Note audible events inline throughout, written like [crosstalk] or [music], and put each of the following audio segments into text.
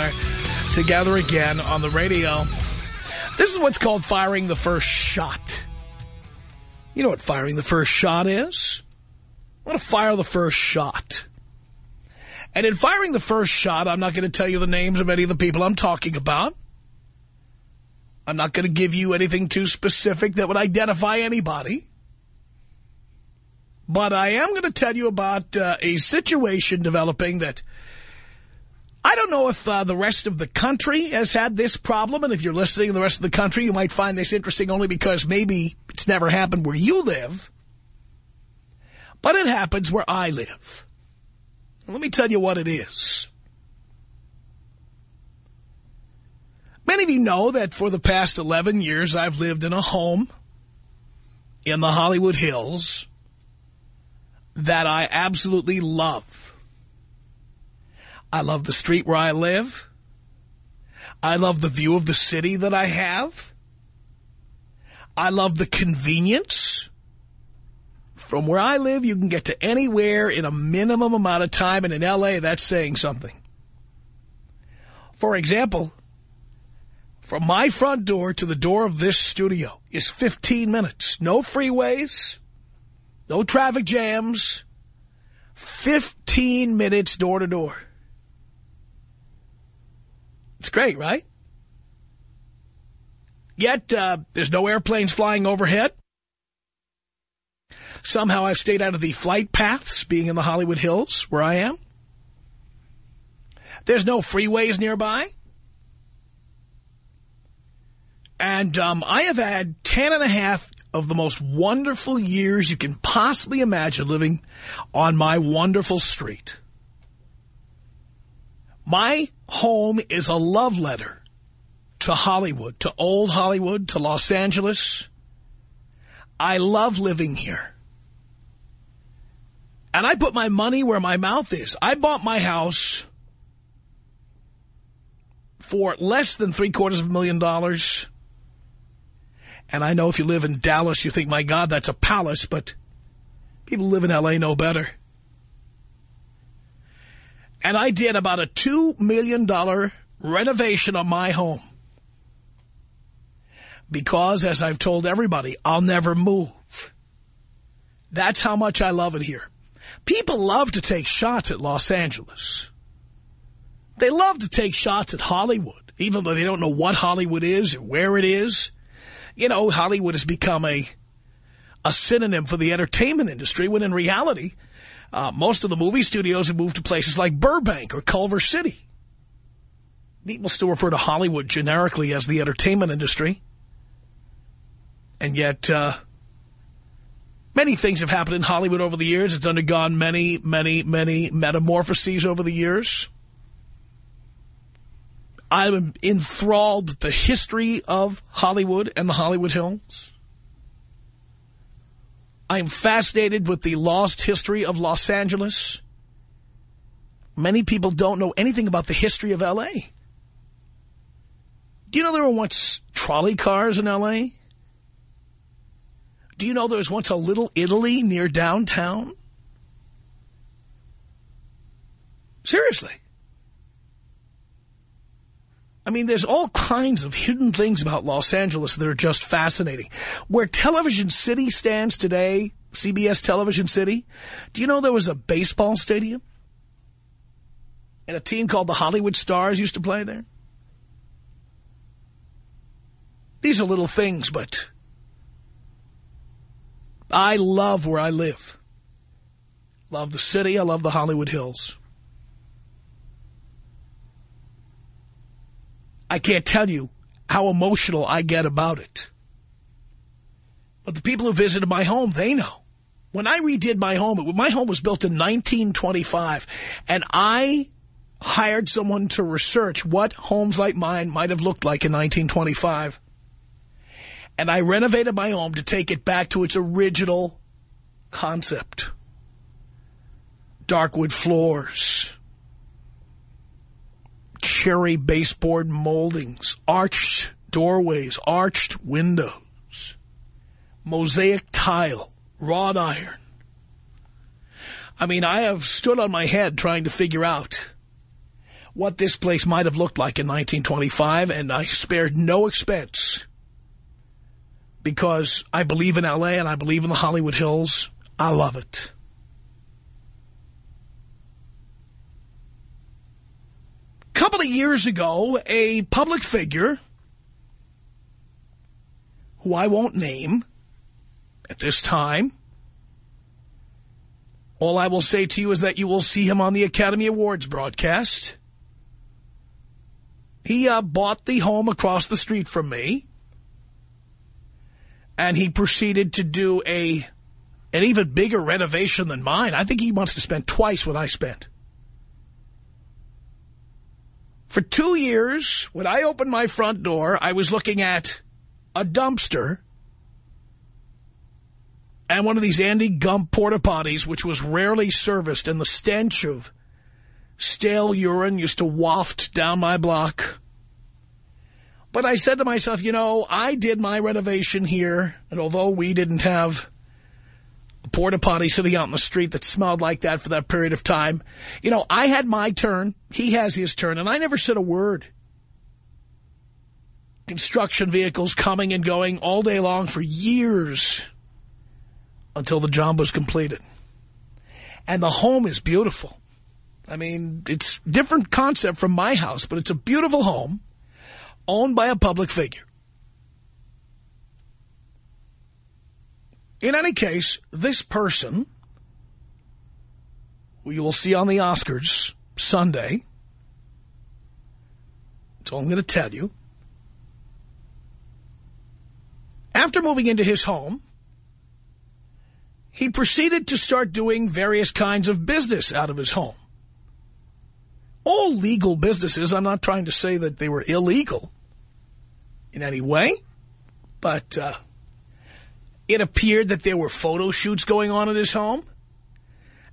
are together again on the radio. This is what's called firing the first shot. You know what firing the first shot is? I want to fire the first shot. And in firing the first shot, I'm not going to tell you the names of any of the people I'm talking about. I'm not going to give you anything too specific that would identify anybody. But I am going to tell you about uh, a situation developing that I don't know if uh, the rest of the country has had this problem. And if you're listening in the rest of the country, you might find this interesting only because maybe it's never happened where you live. But it happens where I live. Let me tell you what it is. Many of you know that for the past 11 years, I've lived in a home in the Hollywood Hills that I absolutely love. I love the street where I live. I love the view of the city that I have. I love the convenience. From where I live, you can get to anywhere in a minimum amount of time, and in L.A., that's saying something. For example, from my front door to the door of this studio is 15 minutes. No freeways, no traffic jams, 15 minutes door to door. It's great, right? Yet, uh, there's no airplanes flying overhead. Somehow I've stayed out of the flight paths, being in the Hollywood Hills, where I am. There's no freeways nearby. And um, I have had ten and a half of the most wonderful years you can possibly imagine living on my wonderful street. My home is a love letter to Hollywood, to old Hollywood, to Los Angeles. I love living here. And I put my money where my mouth is. I bought my house for less than three quarters of a million dollars. And I know if you live in Dallas, you think, my God, that's a palace. But people live in L.A. know better. And I did about a $2 million renovation of my home. Because, as I've told everybody, I'll never move. That's how much I love it here. People love to take shots at Los Angeles. They love to take shots at Hollywood, even though they don't know what Hollywood is or where it is. You know, Hollywood has become a, a synonym for the entertainment industry, when in reality, uh, most of the movie studios have moved to places like Burbank or Culver City. People still refer to Hollywood generically as the entertainment industry. And yet, uh, Many things have happened in Hollywood over the years. It's undergone many, many, many metamorphoses over the years. I'm enthralled with the history of Hollywood and the Hollywood Hills. I'm fascinated with the lost history of Los Angeles. Many people don't know anything about the history of L.A. Do you know there were once trolley cars in L.A.? Do you know there was once a little Italy near downtown? Seriously. I mean, there's all kinds of hidden things about Los Angeles that are just fascinating. Where Television City stands today, CBS Television City, do you know there was a baseball stadium? And a team called the Hollywood Stars used to play there? These are little things, but I love where I live. Love the city. I love the Hollywood Hills. I can't tell you how emotional I get about it. But the people who visited my home, they know. When I redid my home, my home was built in 1925, and I hired someone to research what homes like mine might have looked like in 1925 and I renovated my home to take it back to its original concept. Darkwood floors, cherry baseboard moldings, arched doorways, arched windows, mosaic tile, wrought iron. I mean, I have stood on my head trying to figure out what this place might have looked like in 1925, and I spared no expense because I believe in L.A. and I believe in the Hollywood Hills. I love it. Couple of years ago, a public figure, who I won't name at this time, all I will say to you is that you will see him on the Academy Awards broadcast. He uh, bought the home across the street from me. And he proceeded to do a an even bigger renovation than mine. I think he wants to spend twice what I spent. For two years, when I opened my front door, I was looking at a dumpster and one of these Andy Gump porta potties, which was rarely serviced, and the stench of stale urine used to waft down my block. But I said to myself, you know, I did my renovation here, and although we didn't have porta potty sitting out in the street that smelled like that for that period of time, you know, I had my turn, he has his turn, and I never said a word. Construction vehicles coming and going all day long for years until the job was completed. And the home is beautiful. I mean, it's different concept from my house, but it's a beautiful home owned by a public figure. In any case, this person, who you will see on the Oscars Sunday, that's all I'm going to tell you, after moving into his home, he proceeded to start doing various kinds of business out of his home. All legal businesses. I'm not trying to say that they were illegal in any way, but uh, it appeared that there were photo shoots going on at his home.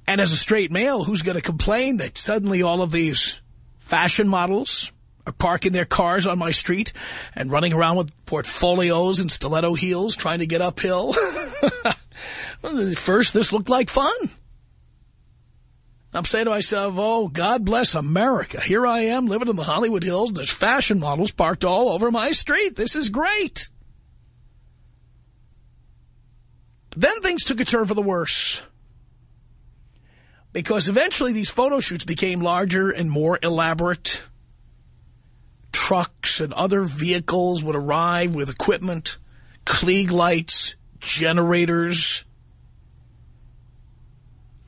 And as a straight male, who's going to complain that suddenly all of these fashion models are parking their cars on my street and running around with portfolios and stiletto heels trying to get uphill? [laughs] First, this looked like fun. I'm saying to myself, oh, God bless America. Here I am living in the Hollywood Hills. There's fashion models parked all over my street. This is great. Then things took a turn for the worse. Because eventually these photo shoots became larger and more elaborate. Trucks and other vehicles would arrive with equipment, Klieg lights, generators,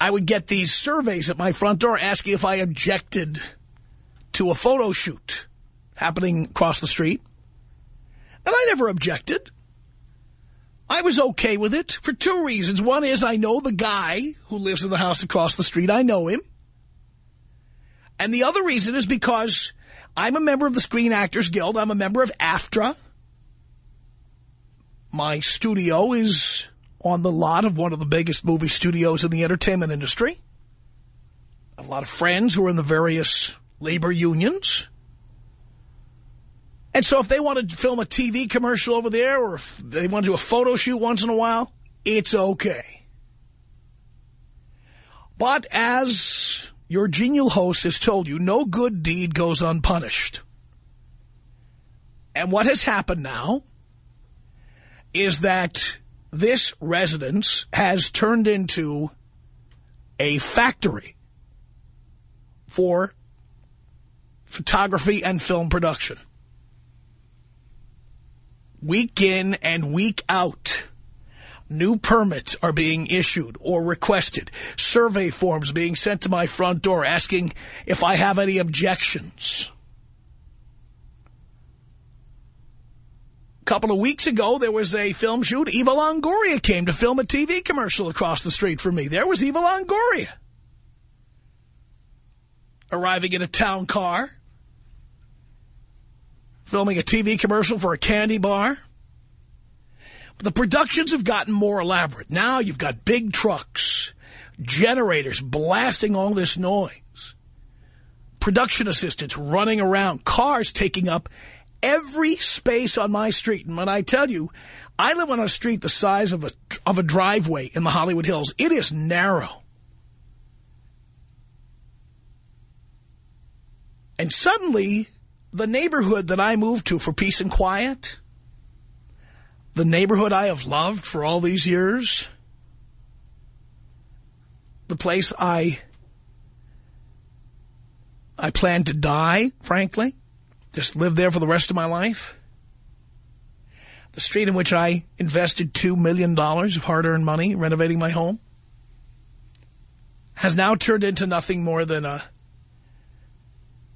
I would get these surveys at my front door asking if I objected to a photo shoot happening across the street. And I never objected. I was okay with it for two reasons. One is I know the guy who lives in the house across the street. I know him. And the other reason is because I'm a member of the Screen Actors Guild. I'm a member of AFTRA. My studio is on the lot of one of the biggest movie studios in the entertainment industry. A lot of friends who are in the various labor unions. And so if they want to film a TV commercial over there or if they want to do a photo shoot once in a while, it's okay. But as your genial host has told you, no good deed goes unpunished. And what has happened now is that this residence has turned into a factory for photography and film production. Week in and week out, new permits are being issued or requested. Survey forms being sent to my front door asking if I have any objections. A couple of weeks ago, there was a film shoot. Eva Longoria came to film a TV commercial across the street from me. There was Eva Longoria. Arriving in a town car. Filming a TV commercial for a candy bar. But the productions have gotten more elaborate. Now you've got big trucks, generators blasting all this noise, production assistants running around, cars taking up every space on my street. And when I tell you, I live on a street the size of a, of a driveway in the Hollywood Hills. It is narrow. And suddenly, the neighborhood that I moved to for peace and quiet, the neighborhood I have loved for all these years, the place I I plan to die, frankly, just live there for the rest of my life. The street in which I invested $2 million of hard-earned money renovating my home has now turned into nothing more than a,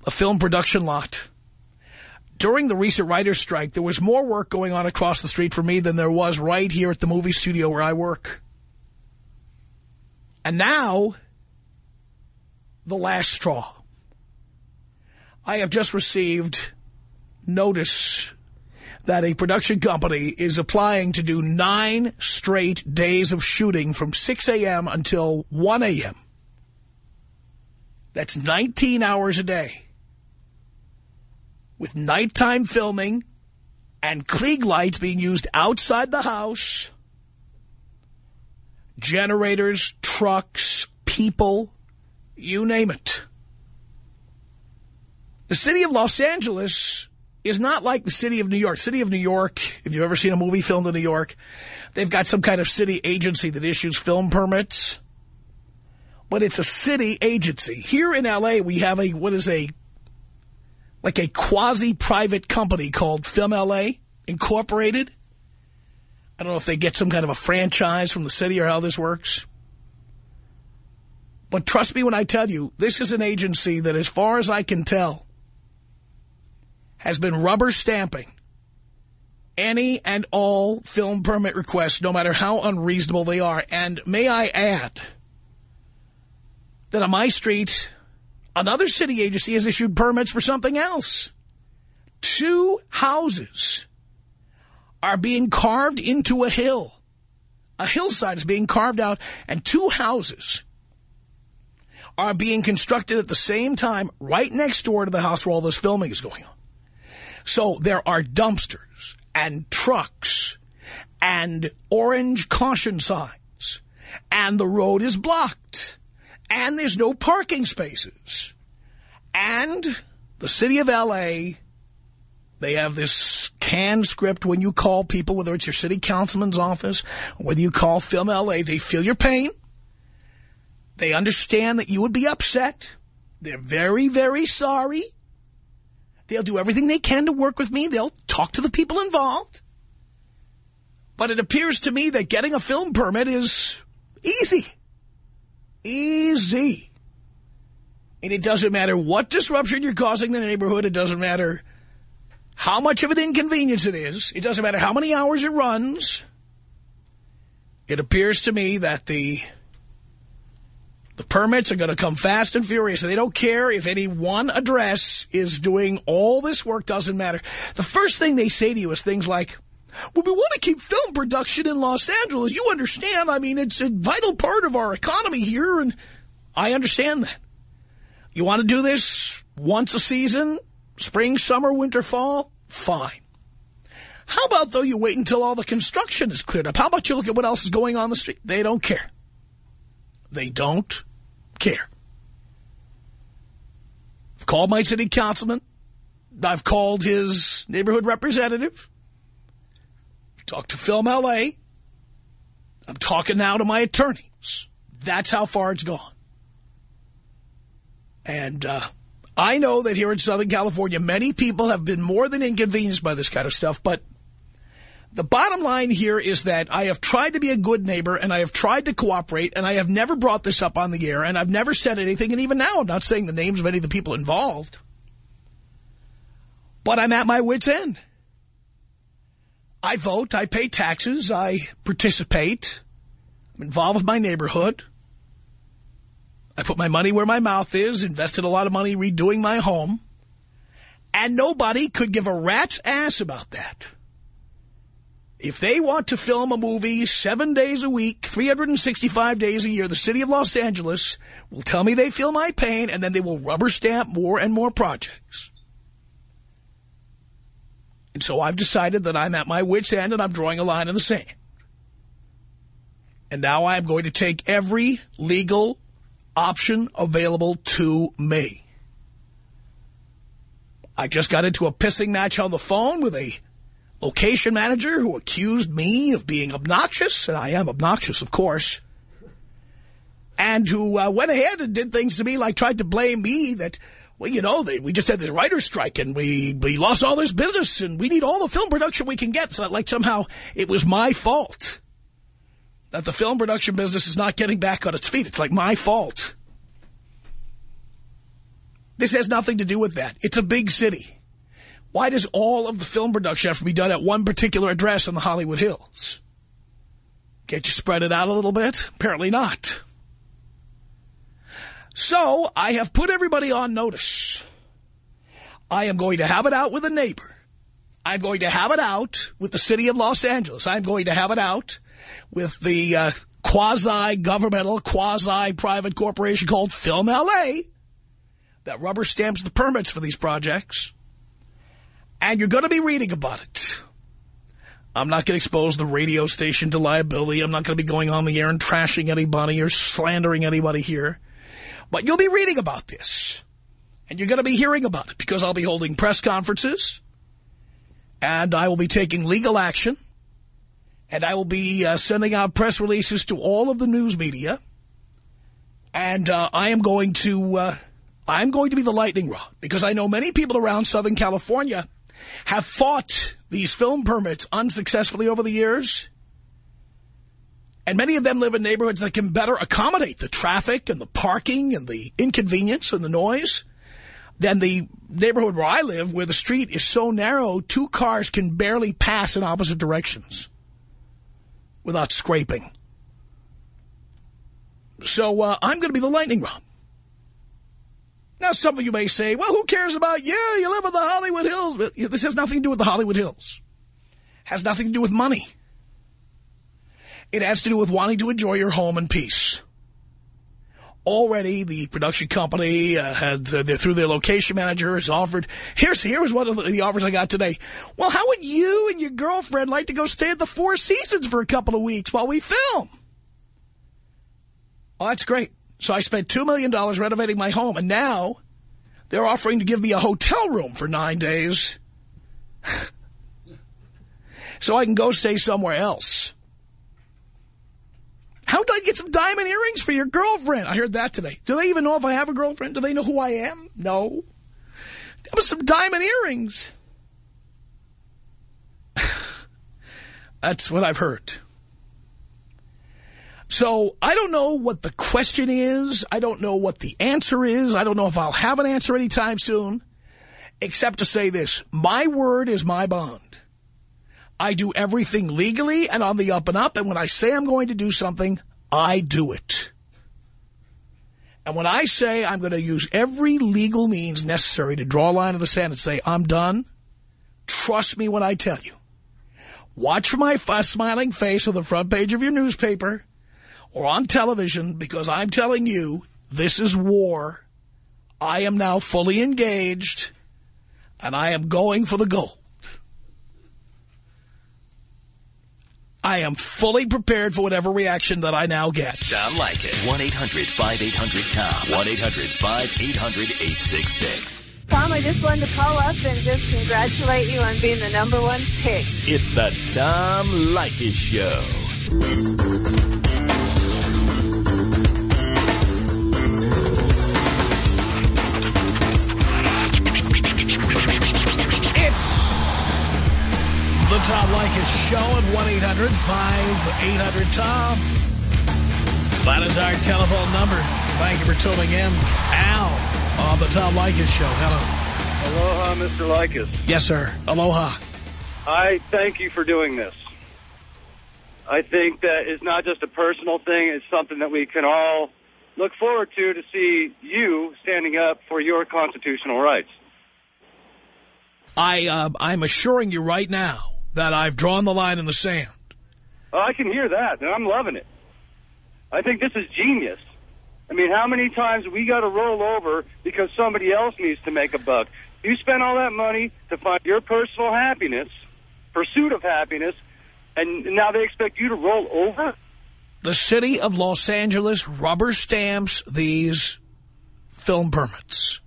a film production lot. During the recent writer's strike, there was more work going on across the street for me than there was right here at the movie studio where I work. And now, the last straw. I have just received notice that a production company is applying to do nine straight days of shooting from 6 a.m. until 1 a.m. That's 19 hours a day. With nighttime filming and Klieg lights being used outside the house, generators, trucks, people, you name it. The city of Los Angeles is not like the city of New York. City of New York, if you've ever seen a movie filmed in New York, they've got some kind of city agency that issues film permits. But it's a city agency. Here in L.A., we have a, what is a, like a quasi-private company called Film L.A. Incorporated. I don't know if they get some kind of a franchise from the city or how this works. But trust me when I tell you, this is an agency that, as far as I can tell, has been rubber stamping any and all film permit requests, no matter how unreasonable they are. And may I add that on my street, another city agency has issued permits for something else. Two houses are being carved into a hill. A hillside is being carved out, and two houses are being constructed at the same time right next door to the house where all this filming is going on. So there are dumpsters and trucks and orange caution signs and the road is blocked and there's no parking spaces. And the city of L.A., they have this canned script when you call people, whether it's your city councilman's office, whether you call Film L.A., they feel your pain. They understand that you would be upset. They're very, very sorry. They'll do everything they can to work with me. They'll talk to the people involved. But it appears to me that getting a film permit is easy. Easy. And it doesn't matter what disruption you're causing the neighborhood. It doesn't matter how much of an inconvenience it is. It doesn't matter how many hours it runs. It appears to me that the the permits are going to come fast and furious, they don't care if any one address is doing all this work, doesn't matter. The first thing they say to you is things like, well, we want to keep film production in Los Angeles. You understand, I mean, it's a vital part of our economy here, and I understand that. You want to do this once a season, spring, summer, winter, fall? Fine. How about, though, you wait until all the construction is cleared up? How about you look at what else is going on the street? They don't care. They don't care. I've called my city councilman. I've called his neighborhood representative. I've to Film L.A. I'm talking now to my attorneys. That's how far it's gone. And uh, I know that here in Southern California, many people have been more than inconvenienced by this kind of stuff, but the bottom line here is that I have tried to be a good neighbor and I have tried to cooperate and I have never brought this up on the air and I've never said anything. And even now, I'm not saying the names of any of the people involved. But I'm at my wit's end. I vote, I pay taxes, I participate, I'm involved with my neighborhood. I put my money where my mouth is, invested a lot of money redoing my home. And nobody could give a rat's ass about that. If they want to film a movie seven days a week, 365 days a year, the city of Los Angeles will tell me they feel my pain, and then they will rubber stamp more and more projects. And so I've decided that I'm at my wit's end and I'm drawing a line in the sand. And now I'm going to take every legal option available to me. I just got into a pissing match on the phone with a location manager who accused me of being obnoxious, and I am obnoxious, of course, and who uh, went ahead and did things to me like tried to blame me that, well, you know, they, we just had this writer's strike and we, we lost all this business and we need all the film production we can get. So like somehow it was my fault that the film production business is not getting back on its feet. It's like my fault. This has nothing to do with that. It's a big city. Why does all of the film production have to be done at one particular address in the Hollywood Hills? Can't you spread it out a little bit? Apparently not. So I have put everybody on notice. I am going to have it out with a neighbor. I'm going to have it out with the city of Los Angeles. I'm going to have it out with the uh, quasi-governmental, quasi-private corporation called Film LA that rubber stamps the permits for these projects. And you're going to be reading about it. I'm not going to expose the radio station to liability. I'm not going to be going on the air and trashing anybody or slandering anybody here. But you'll be reading about this. And you're going to be hearing about it because I'll be holding press conferences. And I will be taking legal action. And I will be uh, sending out press releases to all of the news media. And uh, I am going to... Uh, I'm going to be the lightning rod because I know many people around Southern California have fought these film permits unsuccessfully over the years. And many of them live in neighborhoods that can better accommodate the traffic and the parking and the inconvenience and the noise than the neighborhood where I live, where the street is so narrow, two cars can barely pass in opposite directions without scraping. So uh, I'm going to be the lightning rod. Now, some of you may say, well, who cares about you? You live in the Hollywood Hills. This has nothing to do with the Hollywood Hills. It Has nothing to do with money. It has to do with wanting to enjoy your home in peace. Already, the production company uh, had, uh, through their location manager, has offered, here's, here's one of the offers I got today. Well, how would you and your girlfriend like to go stay at the Four Seasons for a couple of weeks while we film? Oh, that's great. So I spent $2 million renovating my home, and now they're offering to give me a hotel room for nine days [laughs] so I can go stay somewhere else. How do I get some diamond earrings for your girlfriend? I heard that today. Do they even know if I have a girlfriend? Do they know who I am? No. That was some diamond earrings. [sighs] That's what I've heard. So I don't know what the question is. I don't know what the answer is. I don't know if I'll have an answer anytime soon, except to say this. My word is my bond. I do everything legally and on the up and up. And when I say I'm going to do something, I do it. And when I say I'm going to use every legal means necessary to draw a line in the sand and say, I'm done, trust me when I tell you. Watch for my smiling face on the front page of your newspaper or on television because I'm telling you, this is war. I am now fully engaged and I am going for the gold. I am fully prepared for whatever reaction that I now get. Tom Leykis. 1-800-5800-TOM. 1-800-5800-866. Tom, I just wanted to call up and just congratulate you on being the number one pick. It's the Tom Leykis Show. Tom Leykis Show at 1-800-5800-TOM. That is our telephone number. Thank you for tuning in. Al on the Tom Leykis Show. Hello. Aloha, Mr. Leykis. Yes, sir. Aloha. I thank you for doing this. I think that it's not just a personal thing. It's something that we can all look forward to to see you standing up for your constitutional rights. I, uh, I'm assuring you right now that I've drawn the line in the sand. Oh, I can hear that, and I'm loving it. I think this is genius. I mean, how many times we got to roll over because somebody else needs to make a buck? You spend all that money to find your personal happiness, pursuit of happiness, and now they expect you to roll over? The city of Los Angeles rubber stamps these film permits.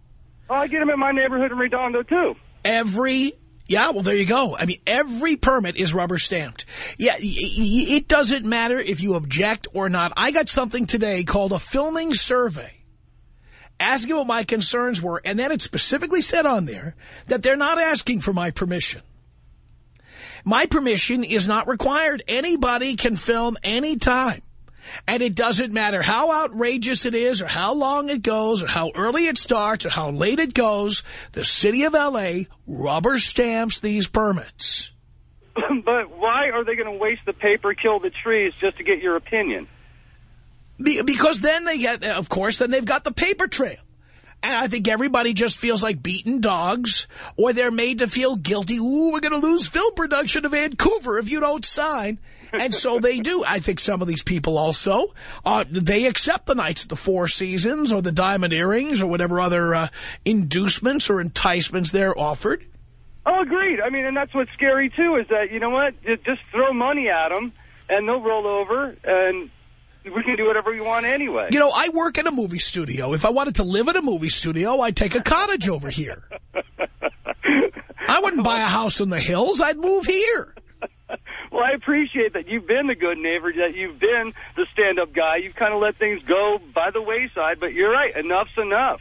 Oh, I get them in my neighborhood in Redondo, too. Every, yeah, well, there you go. I mean, every permit is rubber stamped. Yeah, it doesn't matter if you object or not. I got something today called a filming survey asking what my concerns were, and then it specifically said on there that they're not asking for my permission. My permission is not required. Anybody can film anytime. And it doesn't matter how outrageous it is or how long it goes or how early it starts or how late it goes. The city of L.A. rubber stamps these permits. [clears throat] but why are they going to waste the paper, kill the trees, just to get your opinion? Be because then they get, of course, then they've got the paper trail. And I think everybody just feels like beaten dogs, or they're made to feel guilty. Ooh, we're going to lose film production of Vancouver if you don't sign. And so they do. I think some of these people also, uh, they accept the nights at the Four Seasons or the Diamond Earrings or whatever other uh, inducements or enticements they're offered. Oh, agreed. I mean, and that's what's scary, too, is that, you know what, Ju- just throw money at them, and they'll roll over, and we can do whatever we want anyway. You know, I work in a movie studio. If I wanted to live in a movie studio, I'd take a cottage over here. [laughs] I wouldn't buy a house in the hills. I'd move here. Well, I appreciate that you've been the good neighbor, that you've been the stand-up guy. You've kind of let things go by the wayside, but you're right. Enough's enough.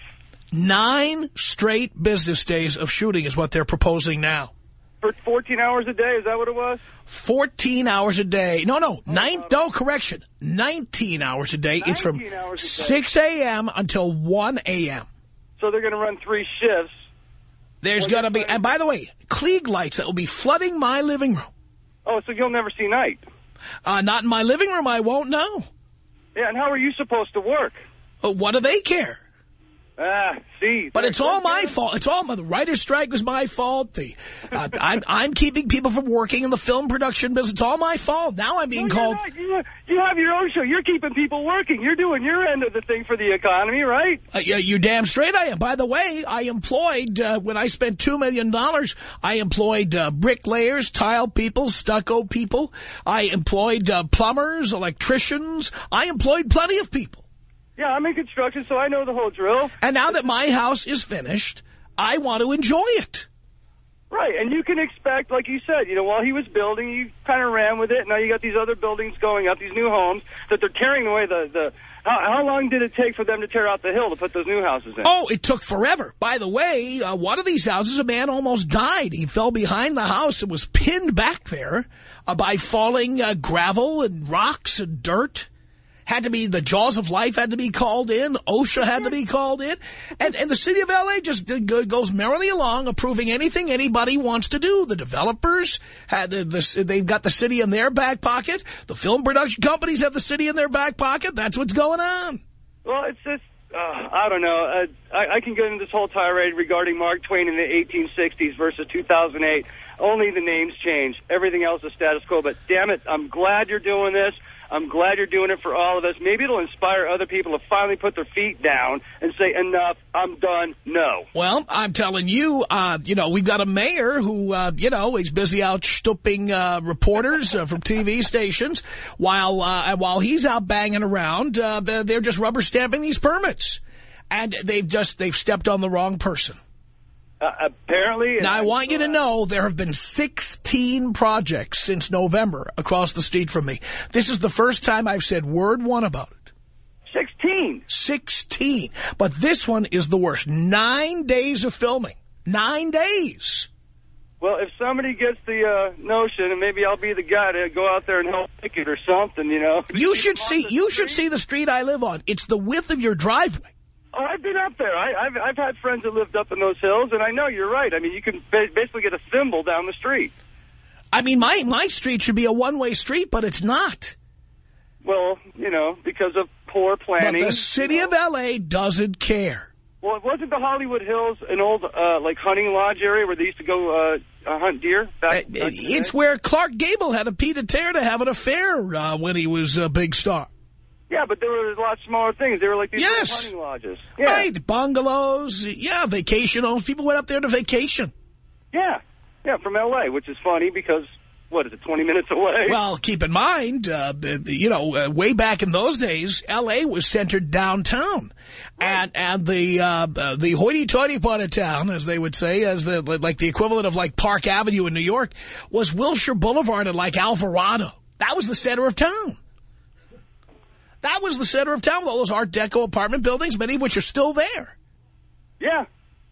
Nine straight business days of shooting is what they're proposing now. For 14 hours a day, is that what it was? 14 hours a day. No, no, oh, nine, no, correction. 19 hours a day. It's from 19 hours a day. 6 a.m. until 1 a.m. So they're going to run three shifts. There's going to be, and by the way, Klieg lights that will be flooding my living room. Oh, so you'll never see night. Uh, not in my living room, I won't know. Yeah, and how are you supposed to work? Uh, what do they care? Ah, see. But it's all my fault. It's all my, the writer's strike was my fault. The uh, I'm I'm keeping people from working in the film production business. It's all my fault. Now I'm being No, called. you're. You, you have your own show. You're keeping people working. You're doing your end of the thing for the economy, right? Uh, yeah, you damn straight I am. By the way, I employed, uh, when I spent $2 million, dollars, I employed uh, bricklayers, tile people, stucco people. I employed uh, plumbers, electricians. I employed plenty of people. Yeah, I'm in construction, so I know the whole drill. And now that my house is finished, I want to enjoy it. Right, and you can expect, like you said, you know, while he was building, you kind of ran with it. Now you got these other buildings going up, these new homes, that they're tearing away the... the how, how long did it take for them to tear out the hill to put those new houses in? Oh, it took forever. By the way, uh, one of these houses, a man almost died. He fell behind the house and was pinned back there uh, by falling uh, gravel and rocks and dirt. Had to be, the jaws of life had to be called in. OSHA had to be called in. And, and the city of L.A. just go- goes merrily along approving anything anybody wants to do. The developers, had the, the, they've got the city in their back pocket. The film production companies have the city in their back pocket. That's what's going on. Well, it's just, uh, I don't know. Uh, I, I can get into this whole tirade regarding Mark Twain in the 1860s versus 2008. Only the names change. Everything else is status quo. But damn it, I'm glad you're doing this. I'm glad you're doing it for all of us. Maybe it'll inspire other people to finally put their feet down and say, enough, I'm done, no. Well, I'm telling you, uh, you know, we've got a mayor who, uh, you know, he's busy out stooping uh, reporters uh, from TV stations while uh, while he's out banging around. Uh, they're just rubber stamping these permits, and they've just they've stepped on the wrong person. Uh, apparently... Now, I want you to know there have been 16 projects since November across the street from me. This is the first time I've said word one about it. 16. 16. But this one is the worst. Nine days of filming. Nine days. Well, if somebody gets the uh, notion, and maybe I'll be the guy to go out there and help pick it or something, you know. You should see. You should see the street I live on. It's the width of your driveway. Oh, I've been up there. I, I've I've had friends that lived up in those hills, and I know you're right. I mean, you can ba basically get a thimble down the street. I mean, my my street should be a one way street, but it's not. Well, you know, because of poor But planning. the city you know. of L.A. doesn't care. Well, it wasn't the Hollywood Hills an old uh, like hunting lodge area where they used to go uh, uh, hunt deer? Back, Uh, back It's where Clark Gable had a pied-à-terre to have an affair uh, when he was a big star. Yeah, but there were a lot smaller things. They were like these little Yes. hunting lodges. Yeah. Right, bungalows, yeah, vacation homes. People went up there to vacation. Yeah. Yeah, from L.A., which is funny because what is it, 20 minutes away? Well, keep in mind, uh, you know, uh, way back in those days, L.A. was centered downtown. And and the uh, the hoity-toity part of town, as they would say, as the like the equivalent of like Park Avenue in New York, was Wilshire Boulevard and like Alvarado. That was the center of town. That was the center of town with all those Art Deco apartment buildings, many of which are still there. Yeah.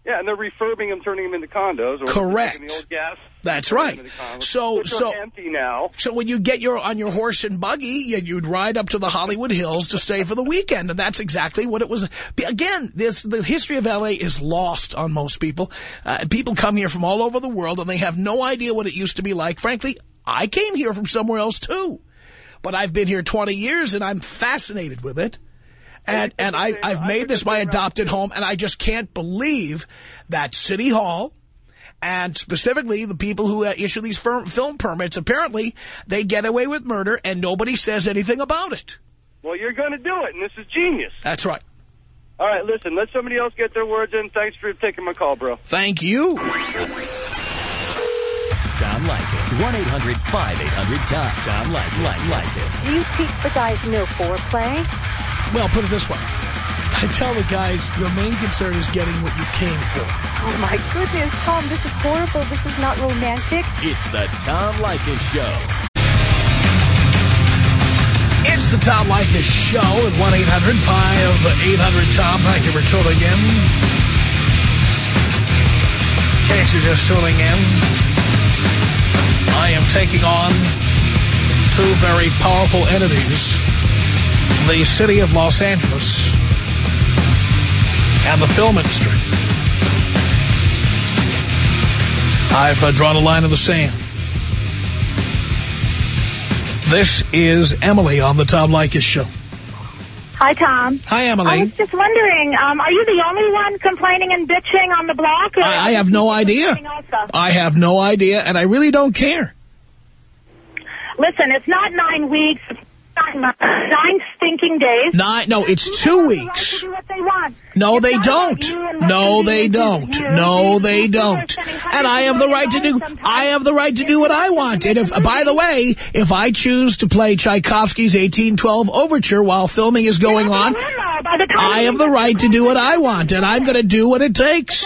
Yeah, and they're refurbing them, turning them into condos. Or Correct. The old gas. That's right. So, Which so empty now. So when you get your on your horse and buggy, you- you'd ride up to the Hollywood Hills to stay for the weekend, and that's exactly what it was. Again, this the history of L.A. is lost on most people. Uh, people come here from all over the world, and they have no idea what it used to be like. Frankly, I came here from somewhere else too, but I've been here 20 years, and I'm fascinated with it. And and I I've made this my adopted home, and I just can't believe that City Hall and specifically the people who uh, issue these film permits, apparently they get away with murder and nobody says anything about it. Well, you're going to do it, and this is genius. That's right. All right, listen, let somebody else get their words in. Thanks for taking my call, bro. Thank you. Tom Leykis. 1-800-5800-TOM. Tom Leykis. Leykis. Do you teach the guys no foreplay? Well, put it this way. I tell the guys, your main concern is getting what you came for. Oh my goodness, Tom, this is horrible. This is not romantic. It's the Tom Leykis Show. It's the Tom Leykis Show at 1-800-5800-TOM. Thank you for tuning in. In case you're just tuning in, I am taking on two very powerful entities. The city of Los Angeles and the film industry. I've uh, drawn a line in the sand. This is Emily on the Tom Leykis Show. Hi, Tom. Hi, Emily. I was just wondering, um, are you the only one complaining and bitching on the block? Or I, I have no idea. I have no idea, and I really don't care. Listen, it's not nine weeks. Nine, stinking days. Nine, no, it's two have the right weeks. do what they want. No, they don't. about you and what No, they don't. No, they don't. And I have the right to do. I have the right to do what I want. And if, by the way, if I choose to play Tchaikovsky's 1812 Overture while filming is going on, not gonna win, though. By the time I have the right to do what I want, and I'm going to do what it takes.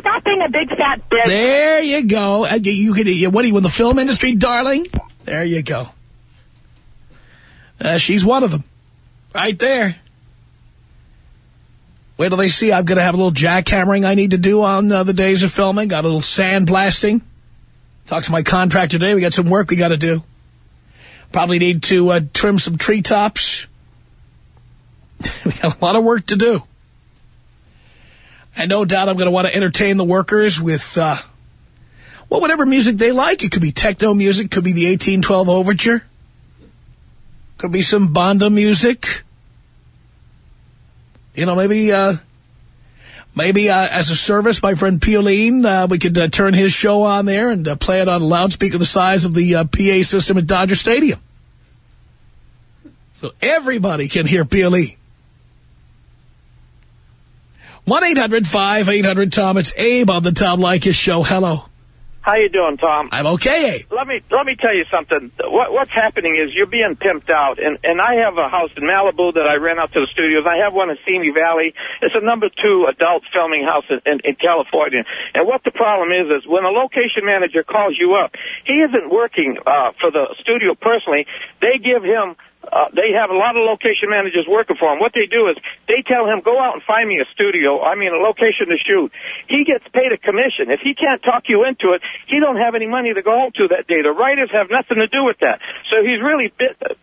Stop being a big fat bitch. There you go. You, you could, what are you in the film industry, darling? There you go. Uh, she's one of them. Right there. Wait till they see I'm going to have a little jackhammering I need to do on uh, the days of filming. Got a little sandblasting. Talk to my contractor today. We got some work we got to do. Probably need to uh, trim some treetops. [laughs] we got a lot of work to do. And no doubt I'm going to want to entertain the workers with, uh, well, whatever music they like. It could be techno music, could be the 1812 Overture, could be some banda music. You know, maybe, uh, maybe uh, as a service, my friend Pioline, uh, we could uh, turn his show on there and uh, play it on a loudspeaker the size of the uh, PA system at Dodger Stadium. So everybody can hear Pioline. 1-800-5800-TOM. It's Abe on the Tom Leykis Show. Hello. How you doing, Tom? I'm okay, Let me let me tell you something. What, what's happening is you're being pimped out, and and I have a house in Malibu that I rent out to the studios. I have one in Simi Valley. It's a number two adult filming house in, in, in California. And what the problem is is when a location manager calls you up, he isn't working uh, for the studio personally. They give him uh, they have a lot of location managers working for him. What they do is they tell him, go out and find me a studio, I mean a location to shoot. He gets paid a commission. If he can't talk you into it, he don't have any money to go home to that day. The writers have nothing to do with that. So he's really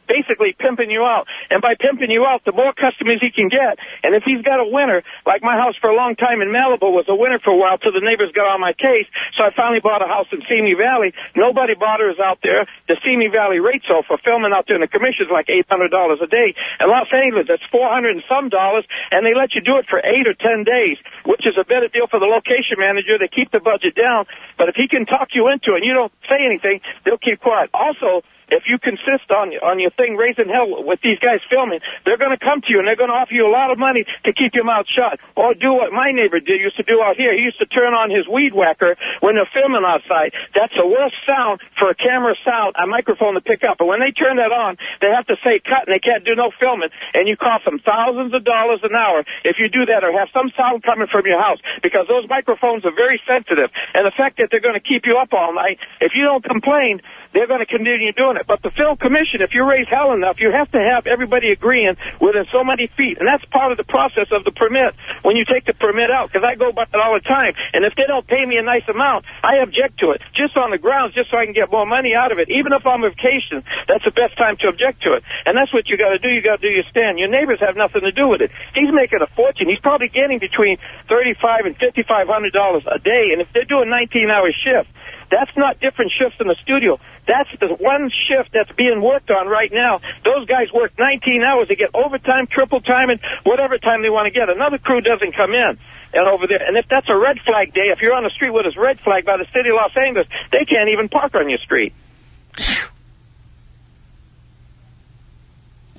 basically pimping you out. And by pimping you out, the more customers he can get. And if he's got a winner, like my house for a long time in Malibu was a winner for a while till the neighbors got on my case. So I finally bought a house in Simi Valley. Nobody bothers out there. The Simi Valley rate so for filming out there, and the commission's like eight hundred dollars a day. In Los Angeles, that's four hundred and some dollars, and they let you do it for eight or ten days, which is a better deal for the location manager. They keep the budget down, but if he can talk you into it and you don't say anything, they'll keep quiet. Also, if you consist on on your thing raising hell with these guys filming, they're going to come to you and they're going to offer you a lot of money to keep your mouth shut. Or do what my neighbor did used to do out here. He used to turn on his weed whacker when they're filming outside. That's the worst sound for a camera sound, a microphone to pick up. But when they turn that on, they have to say cut and they can't do no filming. And you cost them thousands of dollars an hour if you do that or have some sound coming from your house because those microphones are very sensitive. And the fact that they're going to keep you up all night, if you don't complain, they're going to continue doing it. But the film commission, if you raise hell enough, you have to have everybody agreeing within so many feet. And that's part of the process of the permit when you take the permit out, because I go by it all the time. And if they don't pay me a nice amount, I object to it, just on the grounds, just so I can get more money out of it. Even if I'm on vacation, that's the best time to object to it. And that's what you got to do. You got to do your stand. Your neighbors have nothing to do with it. He's making a fortune. He's probably getting between thirty-five and fifty-five hundred dollars a day. And if they're doing nineteen-hour shifts, that's not different shifts in the studio. That's the one shift that's being worked on right now. Those guys work 19 hours. They get overtime, triple time, and whatever time they want to get. Another crew doesn't come in. And over there, and if that's a red flag day, if you're on the street with a red flag by the city of Los Angeles, they can't even park on your street.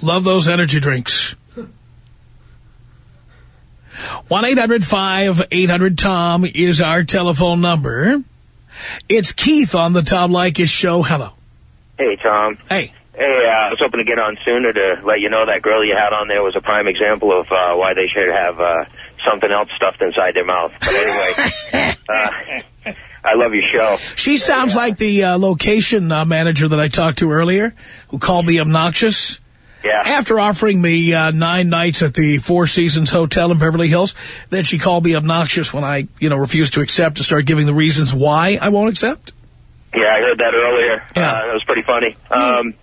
Love those energy drinks. 1-800-5800-TOM is our telephone number. It's Keith on the Tom Leykis show. Hello. Hey, Tom. Hey. Hey, uh, I was hoping to get on sooner to let you know that girl you had on there was a prime example of uh, why they should have uh, something else stuffed inside their mouth. But anyway, [laughs] uh, I love your show. She sounds like the uh, location uh, manager that I talked to earlier who called me obnoxious. Yeah. After offering me uh, nine nights at the Four Seasons Hotel in Beverly Hills, then she called me obnoxious when I, you know, refused to accept to start giving the reasons why I won't accept. Yeah, I heard that earlier. Yeah. Uh, that was pretty funny. Um,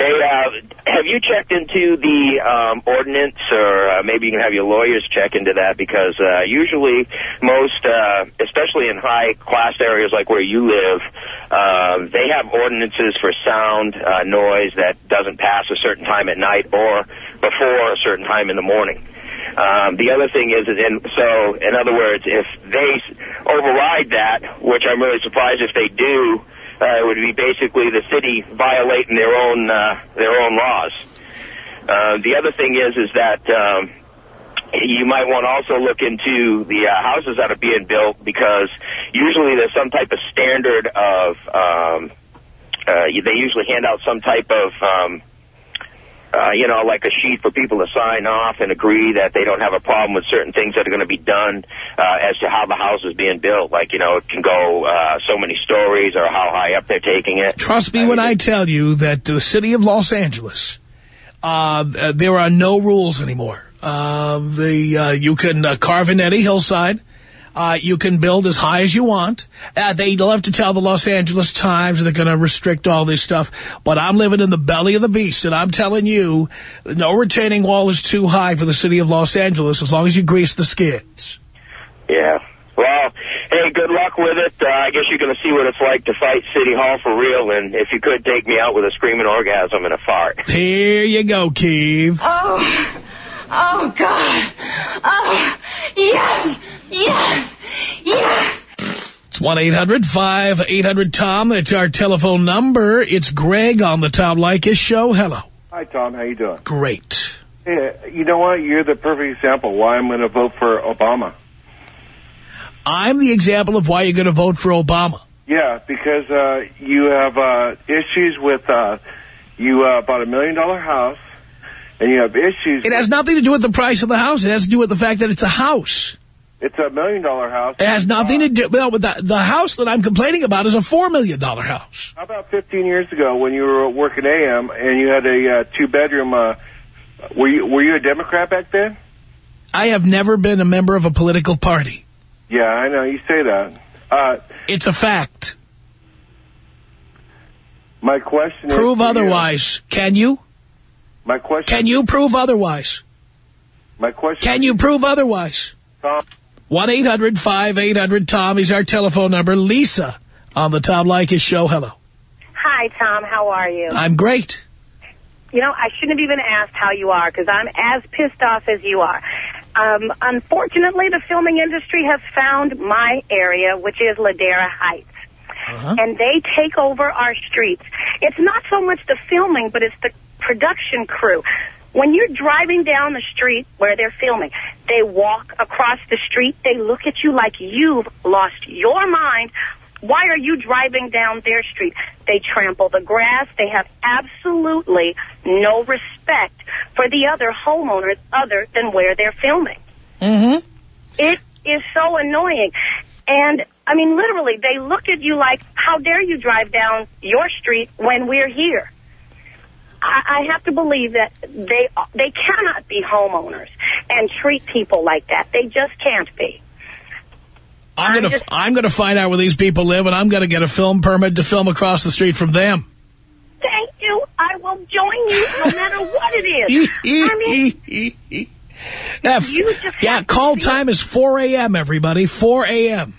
hey, uh, have you checked into the um, ordinance, or uh, maybe you can have your lawyers check into that? Because uh, usually, most, uh, especially in high-class areas like where you live, um, they have ordinances for sound uh, noise that doesn't pass a certain time at night or before a certain time in the morning. Um, the other thing is, in, so in other words, if they override that, which I'm really surprised if they do, uh, it would be basically the city violating their own uh, their own laws. Uh, the other thing is, is that um, you might want to also look into the uh, houses that are being built because usually there's some type of standard of um, uh, they usually hand out some type of um, uh, you know, like a sheet for people to sign off and agree that they don't have a problem with certain things that are going to be done uh, as to how the house is being built. Like, you know, it can go uh, so many stories or how high up they're taking it. Trust me when I tell you that the city of Los Angeles, uh, uh, there are no rules anymore. Uh, the uh, You can uh, carve in any hillside. Uh, you can build as high as you want. Uh, they love to tell the Los Angeles Times they're going to restrict all this stuff. But I'm living in the belly of the beast, and I'm telling you, no retaining wall is too high for the city of Los Angeles as long as you grease the skids. Yeah. Well, hey, good luck with it. Uh, I guess you're going to see what it's like to fight City Hall for real. And if you could take me out with a screaming orgasm and a fart. Here you go, Keith. Oh, oh God. Oh, yes, yes, yes. It's 1-800-5800-TOM. That's our telephone number. It's Greg on the Tom Leykis show. Hello. Hi, Tom. How you doing? Great. Hey, you know what? You're the perfect example why I'm going to vote for Obama. I'm the example of why you're going to vote for Obama. Yeah, because uh, you have uh, issues with uh, you uh, bought a million dollar house, and you have issues. It has nothing to do with the price of the house. It has to do with the fact that it's a house. It's a million dollar house. It has nothing to do... Well, with the, the house that I'm complaining about is a $4 million house. How about 15 years ago when you were working AM and you had a uh, two bedroom? Uh, were you were you a Democrat back then? I have never been a member of a political party. Yeah, I know you say that. Uh, It's a fact. my question is Prove to you- otherwise. Can you? My question. Can you prove otherwise? My question. Can you prove otherwise? Tom? 1-800-5800-TOM is our telephone number. Lisa on the Tom Leykis show. Hello. Hi, Tom. How are you? I'm great. You know, I shouldn't have even asked how you are because I'm as pissed off as you are. Um, unfortunately, the filming industry has found my area, which is Ladera Heights. and they take over our streets. It's not so much the filming, but it's the production crew. When you're driving down the street where they're filming, they walk across the street, they look at you like you've lost your mind. Why are you driving down their street? They trample the grass. They have absolutely no respect for the other homeowners other than where they're filming. Mm-hmm. It is so annoying. And, I mean, literally, they look at you like, how dare you drive down your street when we're here? I, I have to believe that they they cannot be homeowners and treat people like that. They just can't be. I'm gonna just- I'm gonna find out where these people live, and I'm gonna get a film permit to film across the street from them. Thank you. I will join you no matter what it is. [laughs] I mean, Yeah, You just yeah, call time is 4 a.m., everybody. 4 a.m.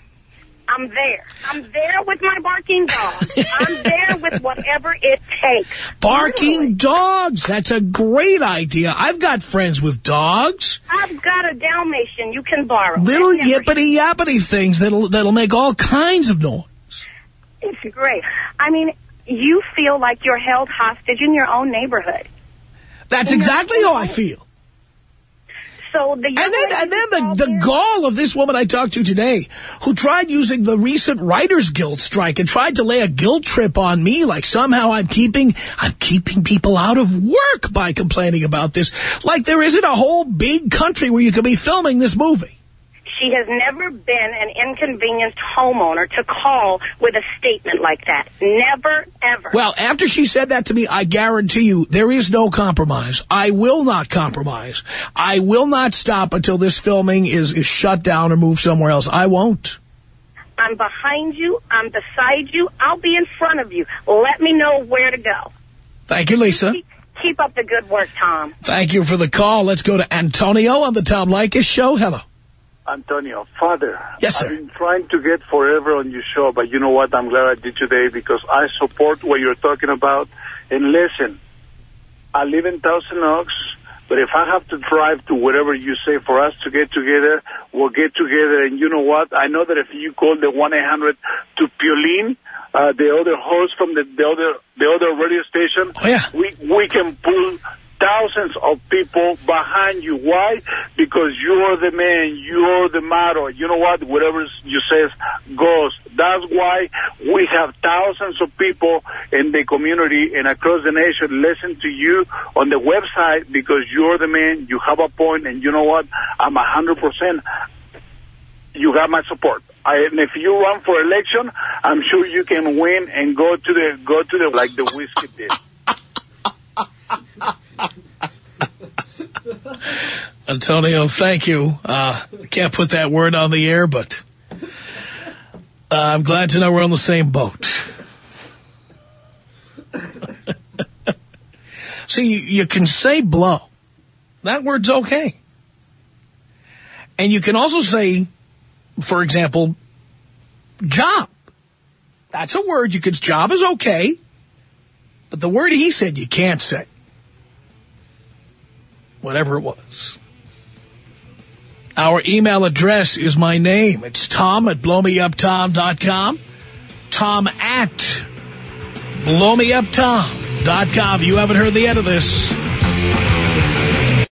I'm there. I'm there with my barking dog. I'm there with whatever it takes. Barking dogs. That's a great idea. I've got friends with dogs. I've got a Dalmatian you can borrow. Little yippity yappity things that'll that'll make all kinds of noise. It's great. I mean, you feel like you're held hostage in your own neighborhood. That's exactly how I feel. So the And then, and then the, the gall of this woman I talked to today, who tried using the recent Writers Guild strike and tried to lay a guilt trip on me, like somehow I'm keeping, I'm keeping people out of work by complaining about this. Like there isn't a whole big country where you could be filming this movie. She has never been an inconvenienced homeowner to call with a statement like that. Never, ever. Well, after she said that to me, I guarantee you there is no compromise. I will not compromise. I will not stop until this filming is, is shut down or moved somewhere else. I won't. I'm behind you. I'm beside you. I'll be in front of you. Let me know where to go. Thank you, Lisa. Keep up the good work, Tom. Thank you for the call. Let's go to Antonio on the Tom Leykis show. Hello. Antonio, father. Yes, sir. I've been trying to get forever on your show, but you know what? I'm glad I did today because I support what you're talking about. And listen, I live in Thousand Oaks, but if I have to drive to whatever you say for us to get together, we'll get together. And you know what? I know that if you call the 1-800 to Piolín, uh, the other host from the, the other the other radio station, oh, yeah. we we can pull thousands of people behind you. Why? Because you're the man, you're the motto. You know what? Whatever you says goes. That's why we have thousands of people in the community and across the nation listen to you on the website because you're the man, you have a point, and you know what? I'm a hundred percent you got my support. I, and if you run for election, I'm sure you can win and go to the go to the like the whiskey did. [laughs] [laughs] Antonio, thank you. Uh, can't put that word on the air, but uh, I'm glad to know we're on the same boat. [laughs] See, you, you can say blow. That word's okay. And you can also say, for example, job. That's a word you could, job is okay. But the word he said you can't say. Whatever it was. Our email address is my name. It's Tom at blowmeuptom.com. Tom at blowmeuptom.com. You haven't heard the end of this.